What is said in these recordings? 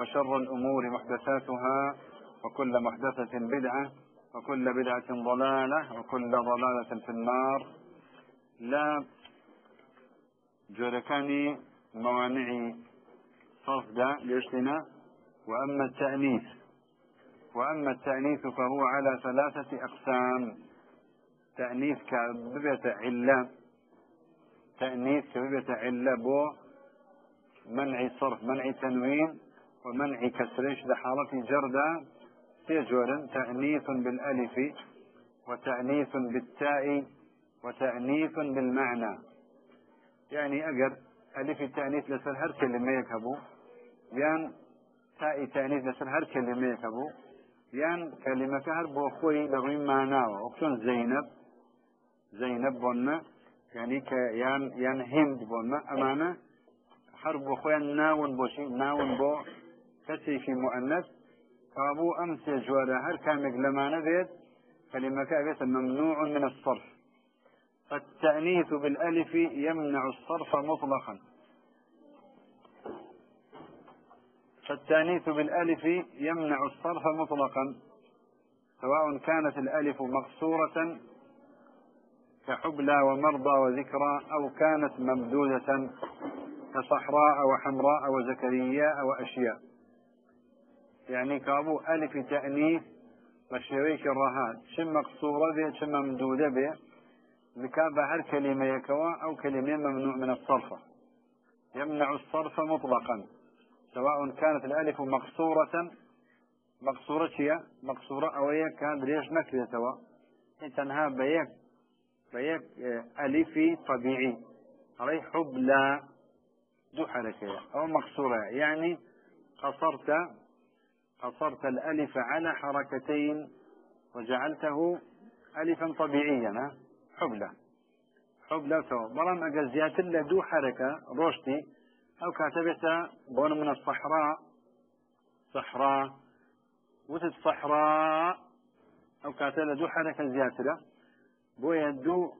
وشر الأمور محدثاتها وكل محدثة بدعة وكل بدعة ضلالة وكل ضلالة في النار. لا جوركاني موانع صفدة ليشتنا وأما التأنيث وأما التأنيث فهو على ثلاثة أقسام. تأنيث كببة علة تأنيث كببة علة بو منع صرف منع تنوين ومنع كسرش لحالة جردة. سيجورا تأنيث بالألف وتأنيث بالتاء وتأنيث بالمعنى. يعني أجر ألف التأنيث لسر هر كلمة يكبو. يان تاء تأنيث لسر هر كلمة يكبو. يان كلمة هر بو خوي لغوين معناوة. وكتون زينب. زينب بونا. يعني ك يان يان هند بونا. أمانة هر بو خوي ناون بوشي. ناون بو كسي مؤنث كابو أمس جوارا هر كامك لما نبيت كلمة كابت ممنوع من الصرف. فالتأنيث بالألف يمنع الصرف مطلقا. فالتأنيث بالألف يمنع الصرف مطلقا. سواء كانت الألف مقصورة كحبلى ومرضى وذكرى أو كانت ممدودة كصحراء وحمراء وزكرياء وأشياء. يعني كابو ألف تأنيث بشويك الرهان. شم مقصورة به شم ممدودة به بكابة هر كلمة يكوا أو كلمة ممنوع من الصرف. يمنع الصرف مطلقا. سواء كانت الألف مقصورة مقصورة هي مقصورة أو هي كان ليش نكرة سواء تنها بيك بيك ألفي طبيعي. عليه حبلى دو حركة. أو مقصورة. يعني قصرت قصرت الألف على حركتين وجعلته ألفا طبيعيا حبلة حبلة تو بلام أجل زيادة دو حركة روشتي أو كاتبت بون من الصحراء صحراء وتت صحراء أو كاتبت دو حركة زيادة بويا دو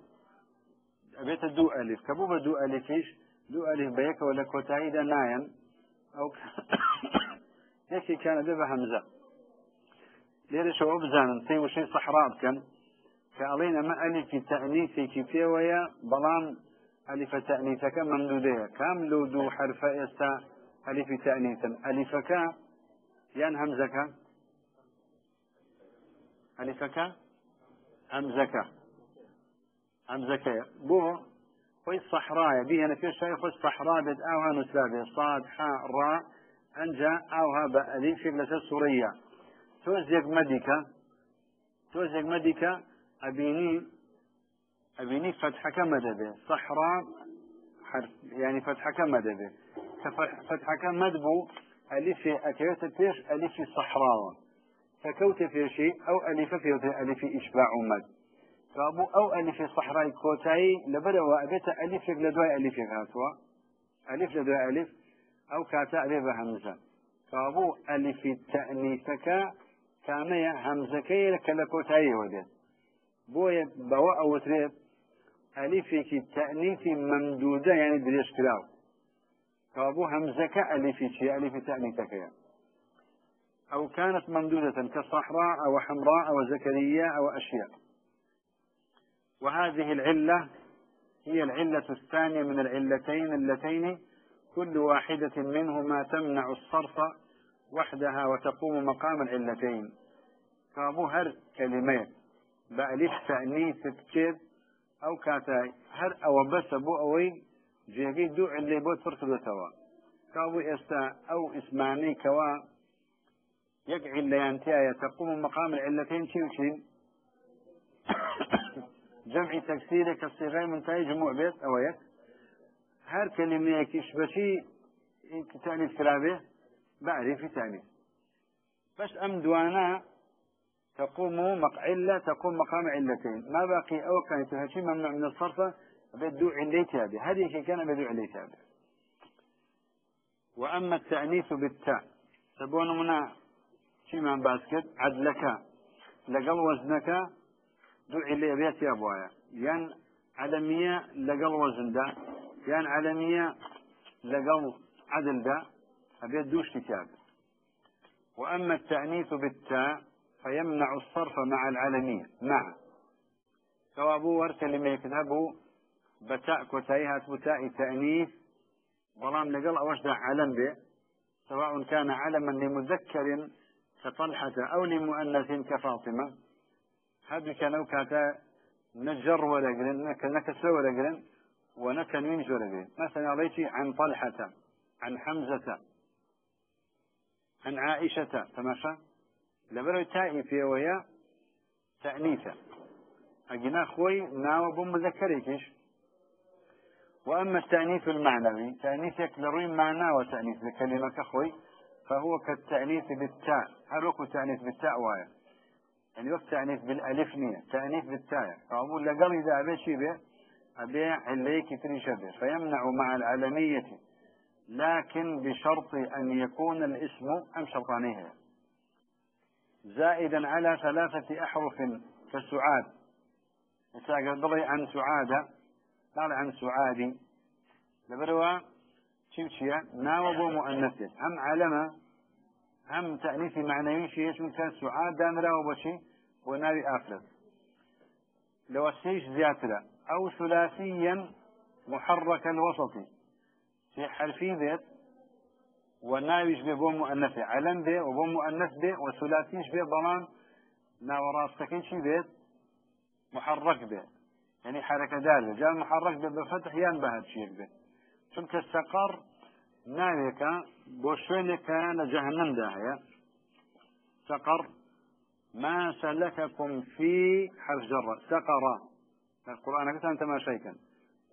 أبيت دو ألف. كبوبة دو ألفيش دو ألف بيك ولا كوتايدا ناين أو يكي كان دبا همزة. ليرة شو بزانن تي وشي صحراء بكن. كألين ما ألف تأنيثي كيفية ويا بلان ألف تأنيثك ممدودية كام لو دو حرف يستا ألف تأنيثا ألفك ين همزك؟ ألفك همزك. همزك. بو خوي الصحراء بيه أنا في شيء خوي الصحراء بد أوها نسلابه صاد حاء راء أنجا أوها بأليف شكلة سورية توزيق مدكة توزيق مدكة أبيني. أبيني فتحك مدبه صحراء. يعني فتحك مدبه فتحك مدبو ألف أكيوت فيش. ألف صحراء. فكوت في شيء أو ألف في ألف إشباع مد. فأبو أو ألف صحراء كوتاي. لبدا وأبيت ألف لدواء ألف هاتوا ألف لدواء ألف. أو كاتا ألف همزة فأبو ألف تأنيثك كان همزكي لك لكوتاي وديت بويا بوا أو تريد ألفك تأنيث ممدودة يعني دريش كلاو. فأبو همزك ألف شيء ألف تأنيثك. يعني. أو كانت ممدودة كصحراء أو حمراء أو زكريا أو أشياء. وهذه العلة هي العلة الثانية من العلتين اللتين كل واحدة منهما تمنع الصرف وحدها وتقوم مقام العلتين. فأبو هر كلمات بألف تأنيث تكيد أو كاتا هر أو بس بو أوي جيجي دو اللي بو ترك دو توا كاو إستا أو إسماني كوا يقع الليانتيا تقوم مقام العلتين شي وشي جمع تكسير كالصيغة منتهي جموع بيت أو يك. هر كلمة يكيش بشي تأنيث كرابه بعرف تأنيث بس أم دوانا تقوم مقعلة تقوم مقام علتين. ما باقي أو كانت هالشيء ممنوع من الصرف بدو علي تابع هذه شيء كان بدو علي تابع وأما التأنيث بالتاء. تبون منا شي من باسكت عدلك لقل وزنك دو علي بيت يا أبوايا ين علمية لقل وزن ده ين علمية لقل عدل ده أبيت دوش كتاب. وأما التأنيث بالتاء فيمنع الصرف مع العلمية مع. كوابو ور كلمة يكتبوا بتاء كتايها بتاء تأنيث بلام لقل أوش علم به سواء كان علما لمذكر كطلحة أو لمؤنث كفاطمة. هذا كانوا كاتا نجر ولا قلن نكسر ولا قلن ونكن ولا قلن مثلا ريتي عن طلحة عن حمزة عن عائشة تماشى؟ لبرو تائي في ويا تأنيثا أجنا خوي ناو بم مذكريكش وأما التأنيث المعنوي تأنيث يكلروين معنى وتأنيث بكلمة خوي فهو كالتأنيث بالتاء. هل تأنيث بالتاء وايا يعني وقت تأنيث بالألف نية تأنيث بالتاء. فأقول لقل إذا أبي شي به أبي عليك تري شبه فيمنع مع العلمية. لكن بشرط أن يكون الاسم أم شرطانيه زائدا على ثلاثة أحرف كسعاد مثلا عن سعادة قال عن سعادي لبروا تشيا ناوب مؤنث هم علم هم تأنيث معنوي شيء اسمه كان سعاد دامرا وبشي وناوي آفرد لو السيش زياترا أو ثلاثيا محرك الوسط في حرفي ذات وناويش به بو مؤنث علم به وبو مؤنث به وثلاثيش به ضمان. ناوراستكين شي بيت محرك به يعني حركة دالة. جاء محرك به بفتح يان بهاد شيء به چونك السقر ناويك بو لجهنم داهية. سقر ما سلككم في حرف جرة سقر القرآن قلت أنت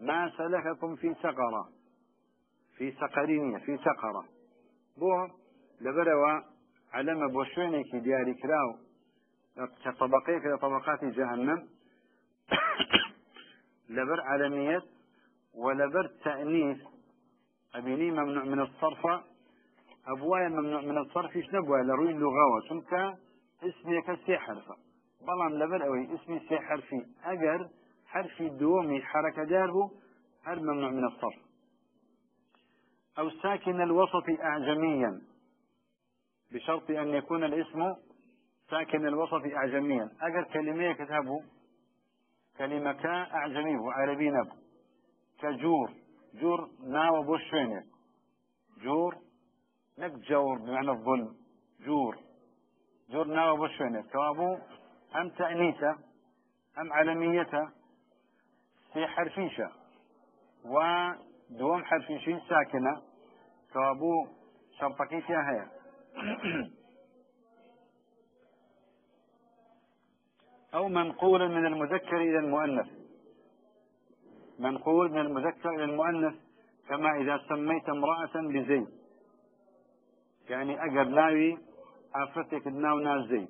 ما سلككم في سقرة. في سقرينية في سقرة. بو لبروا علم بو شوينك دياري كراو كطبقيك لطبقات جهنم. لبر علمية ولبر تأنيث. أبيني ممنوع من الصرف. أبوايا ممنوع من الصرف. إيش نبوي لروي اللغة چونك اسمي كسي حرفة بلان لبر أوي. اسمي سي حرفي أجر حرفي دومي حركة داربو هل ممنوع من الصرف؟ أو ساكن الوسط أعجميا؟ بشرط أن يكون الاسم ساكن الوسط أعجميا. أجر كلمة كتبه كلمة كا أعجمي وعربي نبو كجور. جور ناو بوشوينك جور. نك جور بمعنى الظلم. جور. جور ناو بوشوينك كوابو. أم تأنيثة أم علمية. في حرفيشة ودوم حرفيشين ساكنة كوابو شرطكي فيها هي أو منقولا من المذكر إلى المؤنث. منقول من المذكر إلى المؤنث كما إذا سميت امرأة بزيد يعني أجر ناوي أفرتك الناو زيد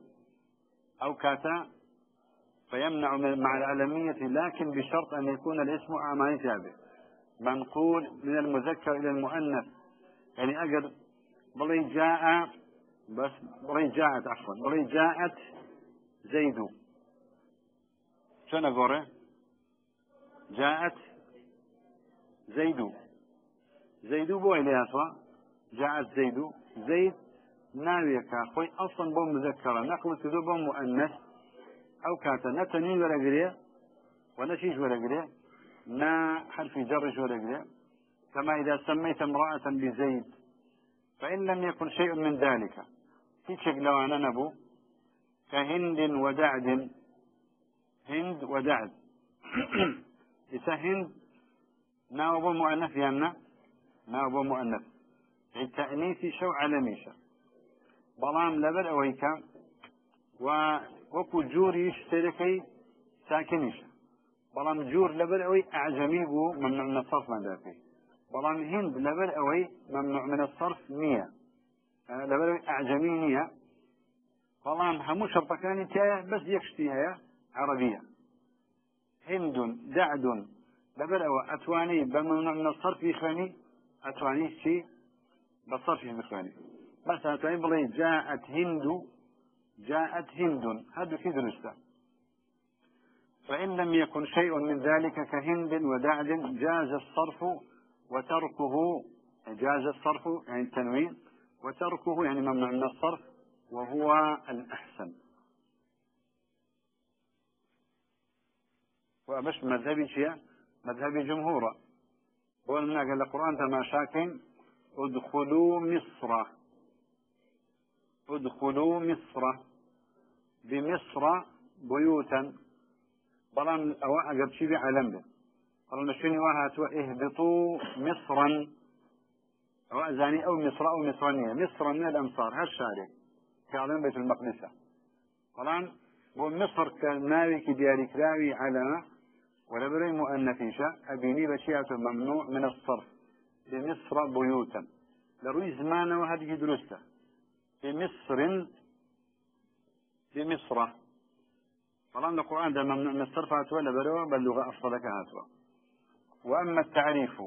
أو كاتا فيمنع مع العلمية لكن بشرط أن يكون الاسم أعمال تابع منقول من المذكر إلى المؤنث. يعني أجر بلي جاء بس بلي جاءت عفوا بلي جاءت زيد. شنو أقوله؟ جاءت زيد. زيد بو إليها جاءت زيد. زيد ناويك خوي أصلا بو مذكرة. نقل تدو بو مؤنث. أو كاتا نتنين ولا قرية ونشيش ولا قرية نا حرف جرش ولا قرية. كما إذا سميت امرأة بزيد فإن لم يكن شيء من ذلك. في لو أنا نبو كهند ودعد هند ودعد. إذا هند ناوب مؤنث يانا ناوب مؤنث. التأنيث شو علميشة بلام لبر أويكا وەکو جووری شتێرەکەی ساکنیشە بەڵام جوور لەبەر ئەوەی ئاجەمی بوو ممنوع من الصرف مەدەکەی بەڵام هند لەبەر ئەوەی ممنوع من الصرف نییە. لەبەر ئەوەی ئاجەمی نییە. بەڵام هەموو شەڕەکانی تایە بەس یەکشتی هەیە عربیە. هند دعد لەبەر ئەوە ئەتوانی بە ممنوع من الصرف بخوێنی ئەتوانی چی؟ بە صرفی بخوێنی. بەس ئەتوانی بڵێ جاءت هند جاءت هند. هذا في درسته فإن لم يكن شيء من ذلك كهند ودعد جاز الصرف وتركه جاز الصرف يعني التنوين وتركه يعني ممنوع من الصرف وهو الأحسن. وأبش مذهبي شيء مذهبي جمهورا بقول من قال القرآن تما شاكين ادخلوا مصر. ادخلوا مصر. بمصر بيوتا. بلان أقرب شيء علم به. قالوا نشيني وهات اهبطوا مصرا. أو أزاني أو مصر أو مصرانية. مصر من الأمصار. هالشارع. كعلم بيت المقدسة. طبعا ومصر كناوي كدياري كراوي على ولا بري مؤنثيشة أبيني بشيئة ممنوع من الصرف. بمصر بيوتا. لروي زمان وهذه درسته بمصر بمصر. طبعا القرآن ده ممنوع من الصرف هاتوا لبروا باللغة أفضلك هاتوا. وأما التعريف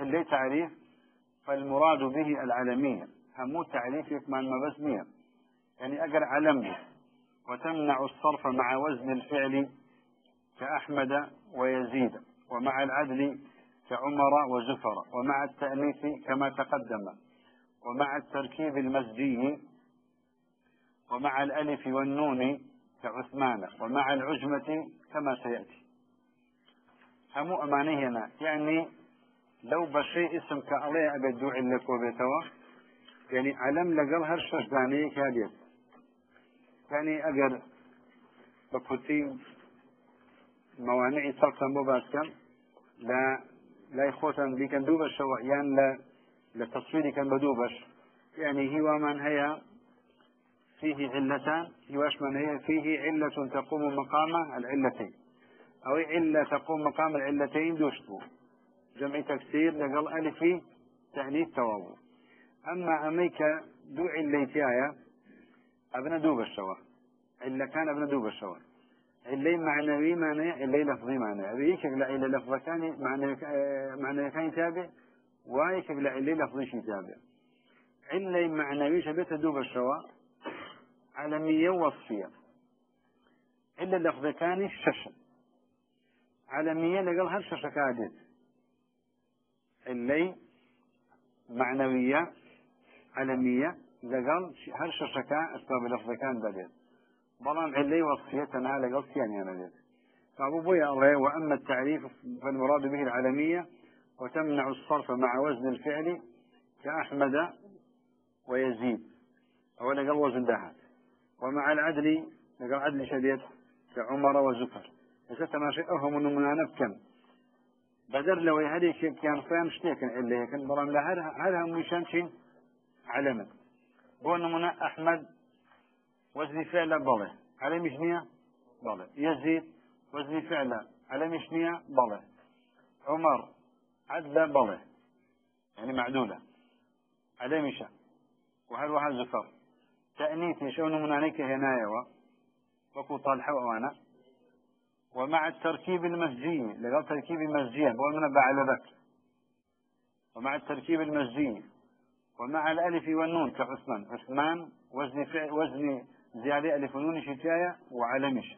اللي تعريف؟ فالمراد به العالمية همو تعريف يكمل مبسمية يعني أجر علم وتمنع الصرف مع وزن الفعل كأحمد ويزيد ومع العدل كعمر وزفر ومع التأنيث كما تقدم ومع التركيب المزجي ومع الألف والنون كعثمان ومع العجمة كما سيأتي. همو أماني يعني لو بشي اسم كأليه أبي دوعي لك وبيتوا يعني علم لقل داني كاديت يعني أجر بكتي لە لای خۆتان بیکەن دوو بەشەوە یان لە لە تەصویریکەن بە دوو بەش يعني هیوامان هەیە فيه علتان هي فيه علة تقوم مقام العلتين. أو علة تقوم مقام العلتين دوشتو. جمع تكسير لقل ألفي تأنيث توابو. أما أميك دو عليتيايا أبنى دوب الشوا إلا كان أبنى دوب الشوا اللي معنوي معنى اللي لفظي معنى أبي شكل إلى لفظ كان معنى معنى كان تابع واي شكل اللي لفظي شي تابع اللي معنوي شبه دوب الشواء عالمية وصفية إلا لفظ كان الششة عالمية لقال هل ششة كادت اللي معنوية عالمية ششة كان أسباب لفظ كان بدت بلان علي وصفيتنا لقل سيان أنا فأبو بويا الله وأما التعريف فالمراد به العالمية وتمنع الصرف مع وزن الفعل كأحمد ويزيد. أو لقل وزن دهات ومع العدل لقل عدل شديد كعمر وزفر فست ما شيء أهم أنه من كم بدر لو شيء كان فهم شتيكن اللي هيك بلان لهذا هذا مشان شيء علما. بون من أحمد وزن فعل بله. على مشنية بله. يزيد وزن فعل. على مشنية بله. عمر عدل بله. يعني معدولة. على مشى وهل واحد زفر تأنيث يشون من عليك هنايا وكو طالحة وأنا ومع التركيب المزجي لقال تركيب المزجي بقول من على بك ومع التركيب المزجي. ومع الألف والنون كعثمان. عثمان وزن فعل وزن زيادة ألف ونون شتاية وعلمش.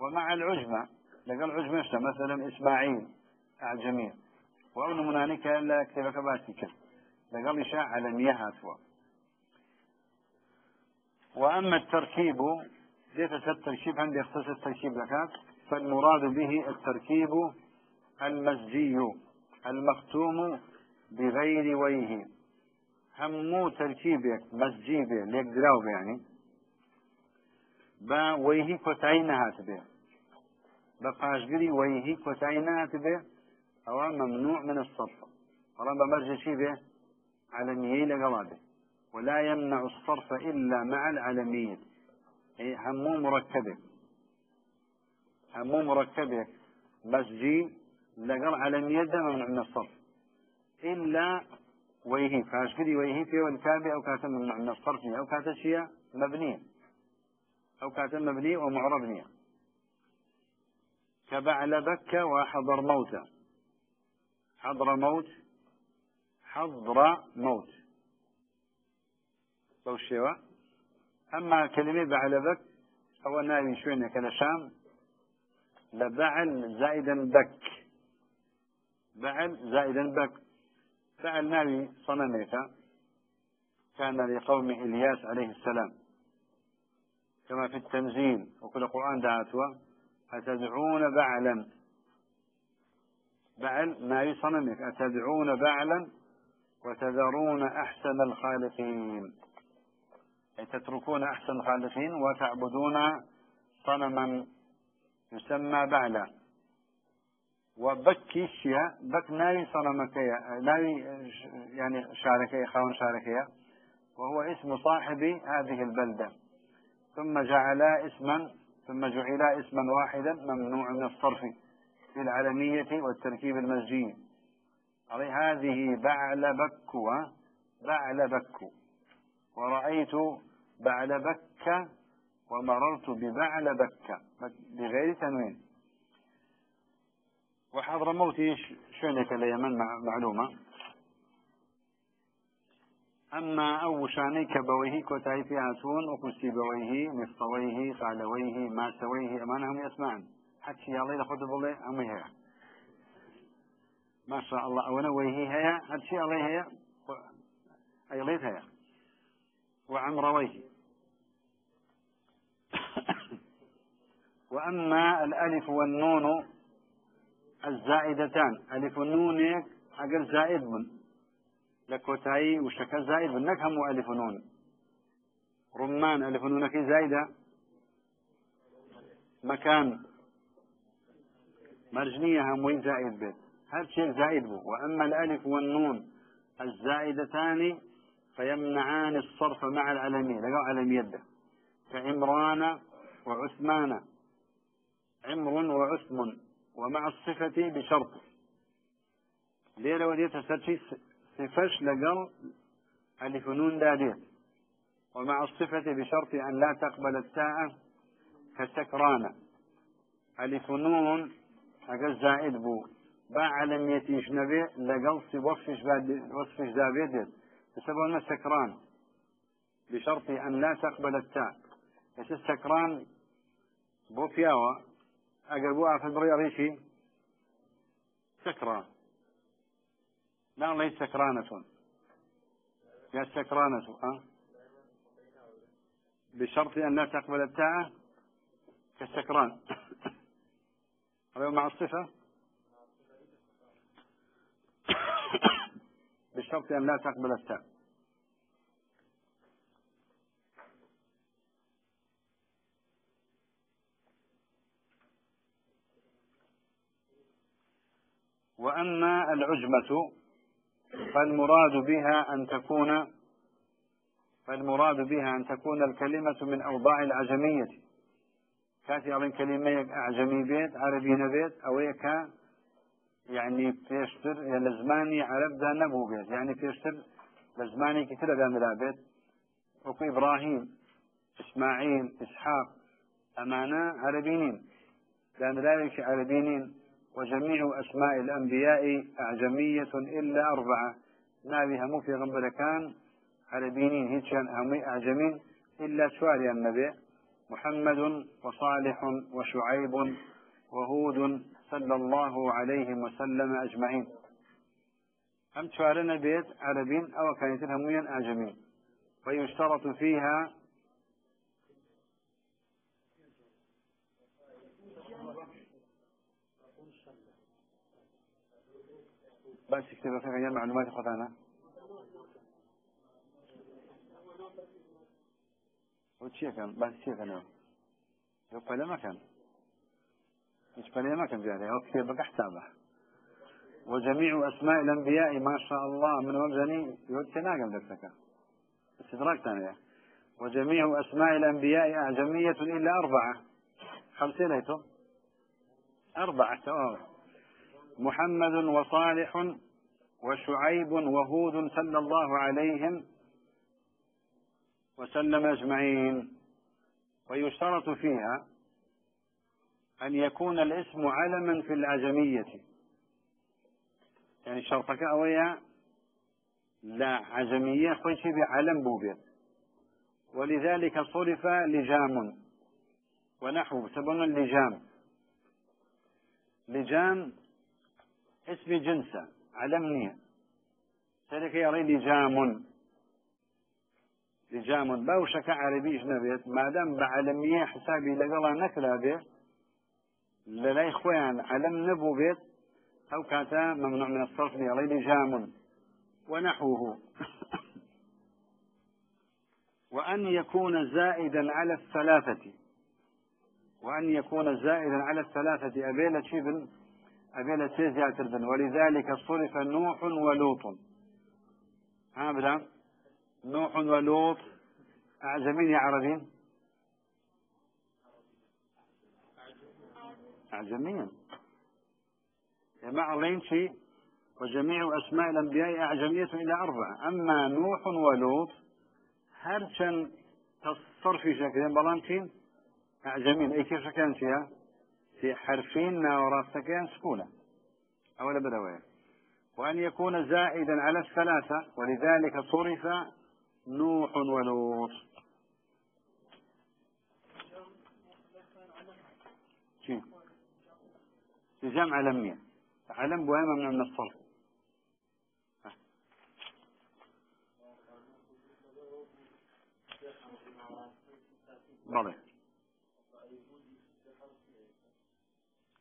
ومع العجمة لقال عجمة مثلا إسماعيل أعجمية وأون منانك إلا كتبك باتك لقال إشاء علمية هاتوا وأما التركيب ليس التركيب عندي يختص التركيب لكات فالمراد به التركيب المزجي المختوم بغير ويه همو تركيبك مزجيبه ليك دراوب يعني. با بێ بە پاشگری وەیهی کۆتایی نهات بێ ئەوە ممنوع من الصرف. بەڵام بەمەرجە چی بێ علمية لقلا به ولا يمنع الصرف إلا مع العلمية أي همو مركبة. همو مركبة. بس جي لقل علمية ده ممنوع من الصرف. إلا ويه فاشكري ويه في والكابي أو كاتم من الصرف. أو كاتشية مبنية أو كاتم مبني ومعربنية كبعل بكة وحضر موتى حضر موت. حضر موت. أما كلمة بعل بك أو ناوي شوينة كالشام لبعل زائدا بك. بعل زائدا بك. بعل ناوي صنميك كان لقوم إلياس عليه السلام. كما في التنزيل وكل القرآن دعاتوا أتدعون بعلا. بعل ما يصنمك أتدعون بعلا وتذرون أحسن الخالقين. تتركون أحسن الخالقين وتعبدون صنما يسمى بعلا. وبكي الشيا بك ناي صنمكيا ناي يعني شاركيا خاون شاركيا وهو اسم صاحب هذه البلدة. ثم جعلا اسما ثم جعلا اسما واحدا ممنوع من الصرف في العلمية والتركيب المزجي. عليه هذه بعل بكو بعل بكو ورأيت بعل بكة ومررت ببعل بكة. بغير تنوين. وحضر موتي شونك اليمن معلومة. أما أو شاني كبويه كوتاي في هاتون وكسي بويه مفطويه قالويه ما سويه أمانهم يسمعن. حكي يا الله خذ بالله أمي ما شاء الله أنا ويه هي حكي الله هي. أي ليت هي وعمرويه وأما الألف والنون الزائدتان. ألف النون أقل زائد من لكوتاي وشكل زائد بالنكهم ألف نون رمان ألف نون كي زايدة. مكان. مرجنية هموي زائد بيت. هذا شيء زائد به وأما الألف والنون الزائدتان فيمنعان الصرف مع العلمية لقوا علم يده. كعمران وعثمان. عمر وعثم. ومع الصفة بشرط. ليلة وديت سرشي صفش لقل ألف نون داديت ومع الصفة بشرط أن لا تقبل التاء كسكران ألف نون أقل زائد بو. باع لم يتيش نبي لقل وصفش وصفش دابيت بسبب سكران بشرط أن لا تقبل التاء بس السكران بو فياوة أقل في البرية ريشي سكران لا ليس سكرانة يا سكرانة أه؟ بشرط أن لا تقبل التاء كالسكران هذا مع الصفة بشرط أن لا تقبل التاء وأما العجمة فالمراد بها أن تكون فالمراد بها أن تكون الكلمة من أوضاع العجمية كاتي أظن كلمة أعجمي بيت عربي نبيت أو يكا يعني بيشتر يا لزماني عرب دا نبو بيت يعني بيشتر لزماني كتير دا ملا بيت وكو إبراهيم إسماعيل إسحاق أمانة عربيين دا ملا عربيين وجميع أسماء الأنبياء أعجمية إلا أربعة. نابي همو في غنبرة كان عربيين هيتشان همي أعجمين إلا سواري النبي محمد وصالح وشعيب وهود صلى الله عليه وسلم أجمعين. أم شوارنا بيت عربين أو كانت هميا أعجمين ويشترط فيها بس اكتب في غير معلومات خطانا وشي كان؟ بس شي كان. يقبل ما كان. يقبل ما كان هو كتير بقى حسابه وجميع أسماء الأنبياء ما شاء الله من وزني يوتنا قبل ذلك استدراك ثانية وجميع أسماء الأنبياء أعجمية إلا أربعة خمسين أيتم أربعة محمد وصالح وشعيب وهود صلى الله عليهم وسلم أجمعين ويشترط فيها أن يكون الاسم علما في العجمية. يعني شرطك أويا لا عجمية خويش بعلم بوبيت ولذلك صرف لجام ونحو سبنا اللجام. لجام اسم جنسة علمني ذلك يري لجام لجام. باوشك عربي نبيت ما دام بعلمية حسابي لقلا نكلا به للاي خوان علم نبو بيت أو كاتا ممنوع من الصرف يري لجام ونحوه. وأن يكون زائدا على الثلاثة. وأن يكون زائدا على الثلاثة. أبيلة شبن أبيلة سيزيا تربن. ولذلك صرف نوح ولوط. ها نوح ولوط أعجمين يا عربين أعجميا جماعة شيء وجميع أسماء الأنبياء أعجمية إلى أربعة. أما نوح ولوط هرشن تصرفي شكلين بلانتين أعجمين أي كيف كان فيها في حرفين كان سكونة أولا بدوية وأن يكون زائدا على الثلاثة ولذلك صرف نوح ولوط. جمع لمية. علم بوهمة من الصرف بله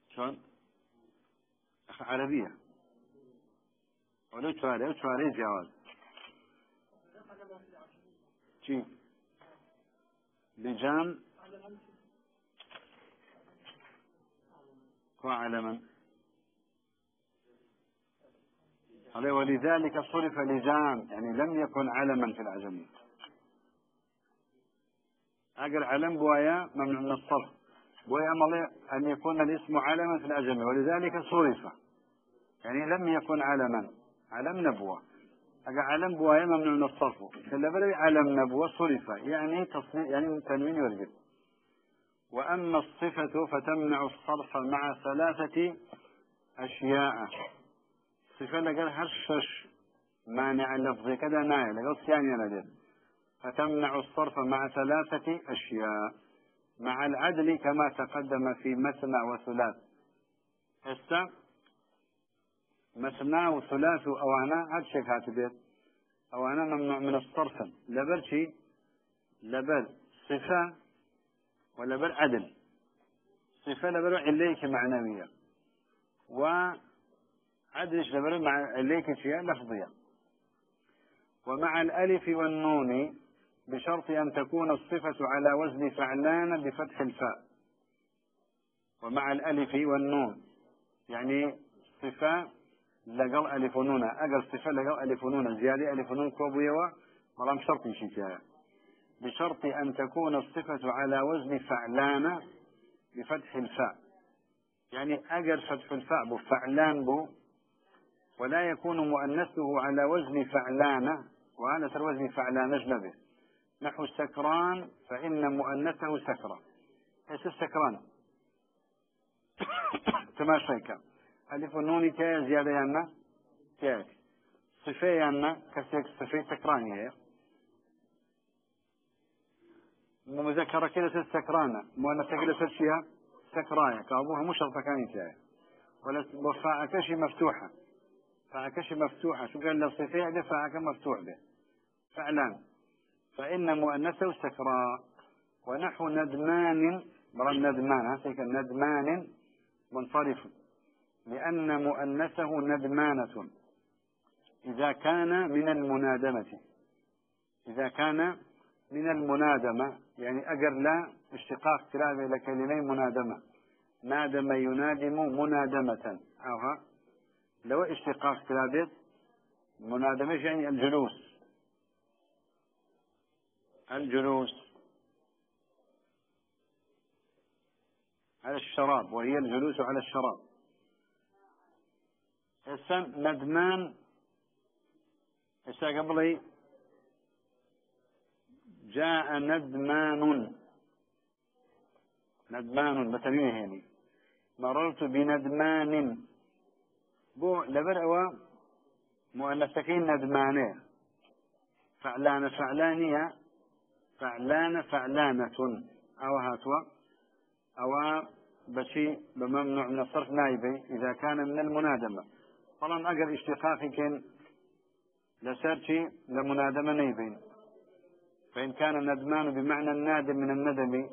شلون؟ عربية. ولو شواري ولو شواري جواز شي. لجام وعلما ولذلك صرف لجام يعني لم يكن علما في العجمية أقل علم بوايا ممنوع من الصرف. بوايا أمر أن يكون الاسم علما في الأجمي ولذلك صرف. يعني لم يكن علما. علم نبوة. أقل علم بوايا ممنوع من الصرف. فلا بلي علم نبوة صرف. يعني تصريف يعني تنوين يرجع وأما الصفة فتمنع الصرف مع ثلاثة أشياء. صفة لقال هرشش مانع اللفظ كذا نايل لقال ثانية نجد فتمنع الصرف مع ثلاثة أشياء مع العدل كما تقدم في مثنى وثلاث. هسه مثنى وثلاث أو أنا هادشي كاتبت أو أنا ممنوع من الصرف. لبر شي؟ لبر صفة ولبر عدل صفة لبر عليك معنوية. وعدل لبر مع عليك شيء لفظية. ومع الألف والنون بشرط أن تكون الصفة على وزن فعلان بفتح الفاء. ومع الألف والنون. يعني صفة لقل ألف ونون. أقل صفة لقل ألف ونون. زيادة ألف ونون كوبيوة مرام شرط شيء بشرط أن تكون الصفة على وزن فعلان بفتح الفاء. يعني أجر فتح الفاء بفعلان بو ولا يكون مؤنثه على وزن فعلان وهذا ترى وزن فعلان أجنبي نحو سكران فإن مؤنثه سكرة. إيش السكران؟ تماشيك ألف النون تاء زيادة يانا؟ تاء. صفة يانا؟ كسيك صفة سكران هي مذكرة كده سكرانة. مؤنثة كده شيها سكراية. كابوها مش كان تاء ولا مفتوحة. فاعكشي مفتوحة. شو قال له صفة دفاعك مفتوح به فعلان فإن مؤنثه سكرى ونحو ندمان. برا ندمان. هسيك ندمان منصرف. لأن مؤنثه ندمانة. إذا كان من المنادمة. إذا كان من المنادمة يعني أجر لا اشتقاق كلام إلى كلمين منادمة. نادم ينادم منادمة. أوها. لو اشتقاق كلابت منادمة يعني الجلوس. الجلوس. على الشراب وهي الجلوس على الشراب. السم ندمان ئێستا قبلي؟ جاء ندمان. ندمان بتنويه يعني مررت بندمان. بو لبر أوا مؤنثكين ندمانة. فعلان فعلانية فعلان فعلانة. أو هاتوا. أو بشي بممنوع من الصرف نايبي إذا كان من المنادمة. طبعا أقر اشتقاقك لسرشي لمنادمة نيبين فإن كان الندمان بمعنى النادم من الندم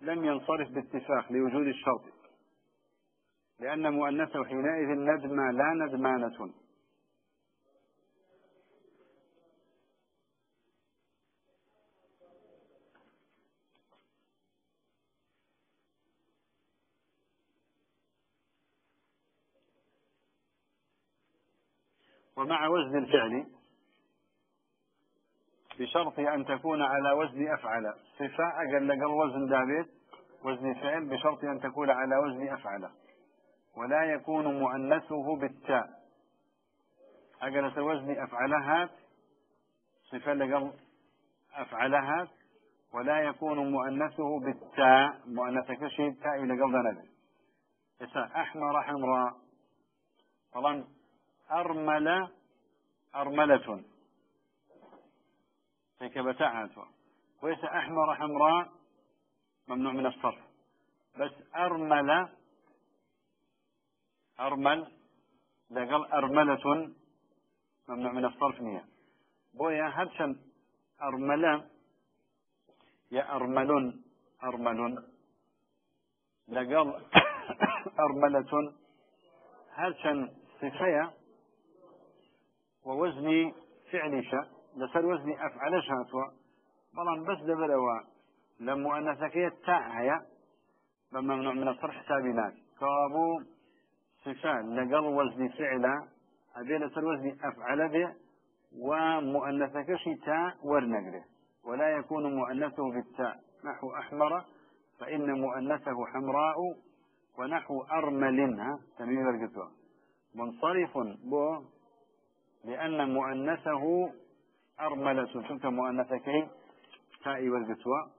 لم ينصرف باتفاق لوجود الشرط لأن مؤنثه حينئذ ندمى لا ندمانة. ومع وزن الفعل بشرط أن تكون على وزن أفعل. صفة أقل لقل وزن دابت وزن فعل بشرط أن تكون على وزن أفعل. ولا يكون مؤنثه بالتاء. أقل وزن أفعلها صفة لقل أفعلها ولا يكون مؤنثه بالتاء. مؤنث كشي التاء لقل نبي أحمر حمراء. طبعا أرمل أرملة. هيك بتاعها ويس أحمر حمراء ممنوع من الصرف. بس أرمل أرمل لقل أرملة ممنوع من الصرف نية. بويا هرشن أرملة؟ يا أرمل أرمل لقل أرملة هرشن صفية؟ ووزني فعل شاء. لسر وزني أفعل شاتوا بلان بس دبروا لم مؤنثك تاء هيا بممنوع من الصرف حسابينات كابو صفة لقل وزن فعلا. أبي لسر وزني أفعل به. ومؤنثك تاء ورنقله ولا يكون مؤنثه بالتاء نحو أحمر. فإن مؤنثه حمراء. ونحو أرمل تميم القطوة. منصرف بو لأن مؤنثه أرملة شفت مؤنثتين تاء والقسوة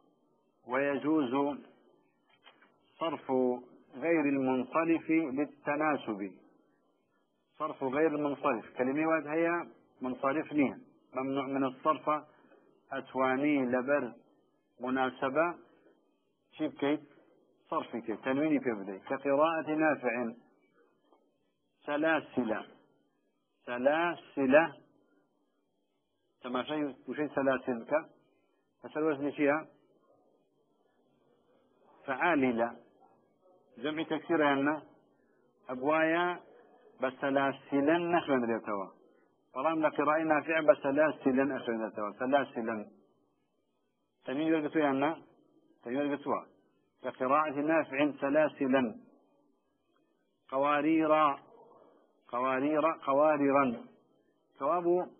ويجوز صرف غير المنصرف للتناسب. صرف غير المنصرف. كلمة واحد هي منصرف ليه ممنوع من الصرف. أتواني لبر مناسبة. شيب كيت صرف كيت تنويني في بدي كقراءة نافع. سلاسل. سلاسل. تماشي وشي سلاسل ك فسر وزن فيها فعاللة جمع تكسير هنا أبوايا بسلاسلا نخلن ريتوا طالما لقراءة نافع بسلاسلا أخلن ريتوا سلاسلا تنين يرقتوا هنا تنين يرقتوا. كقراءة نافع سلاسلا قواريرا قواريرا قواريرا. ثواب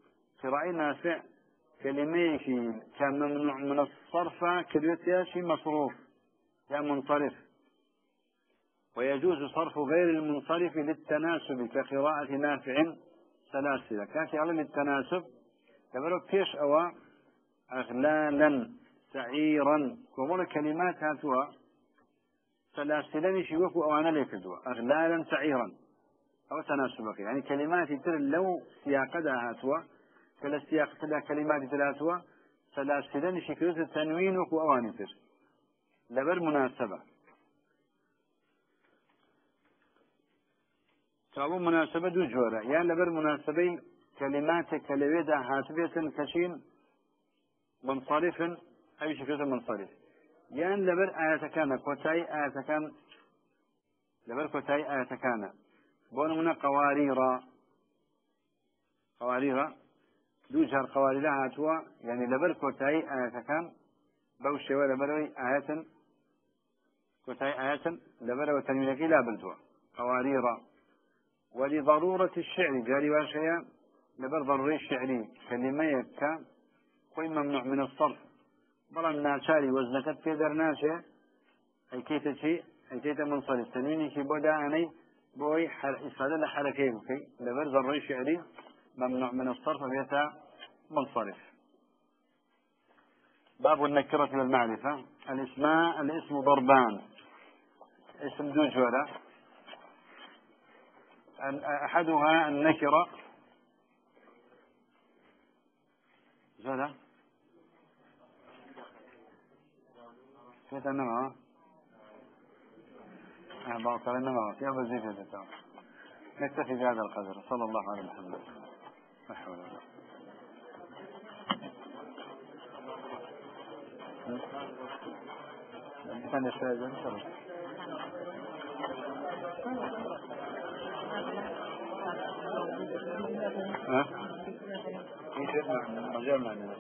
قراءة نافع. كلمة كان ممنوع من الصرف كلمة شي مصروف يا منصرف. ويجوز صرف غير المنصرف للتناسب كقراءة نافع سلاسل. كافي على التناسب كبرو كيش أو أغلالا سعيرا. كمون كلمات هاتوا سلاسلا شيوكو أو أنا ليك أغلالا سعيرا. أو تناسبك. يعني كلمات تر لو سياقها هاتوا کە لە سیاقتدا کەلیماتی دەلاتوە سەلاشکردنیشی کرد تەنوین وەکو ئەوانی تر. لەبەر مناسبە. تاو مناسبە دوو جۆرە. یان لەبەر مناسبەی کەلیماتێک کە لەوێدا هاتبێتن کەچین منصرفن ئەوی شکرتە منصرف. یان لەبەر ئاەتەکانە کۆتایی ئاەتەکان لەبەر کۆتایی ئاەتەکانە. بۆ نمونە قواری ڕ قواری ڕ دوو جار قواري لها هاتووە یعنی لەبەر کۆتایی ئاەتەکان بەو شێوە لەبەرەوەی ئاەتن كوتاي آية لبرة وتنوينك لا بلتوا قوارير ولضرورة الشعر جاري واشياء لبر ضروري الشعري كلمة يكا خوي ممنوع من الصرف. بلا ناشاري وزنك في درناشة أي كيتا شيء أي كيتا منصرف. تنويني كي بودا أني بوي حر إفادة لحركة لبر ضروري الشعري ممنوع من الصرف منصرف. باب النكرة بالمعرفة الاسماء الاسم ضربان. اسم ذو جودة أحدها النكرة. جودة كيف النمى في أبو زيد نكتفي بهذا القدر. صلى الله عليه وسلم. لا حول ولا قوة. كان يستاذن شرف ها؟ في شيء مجال معنا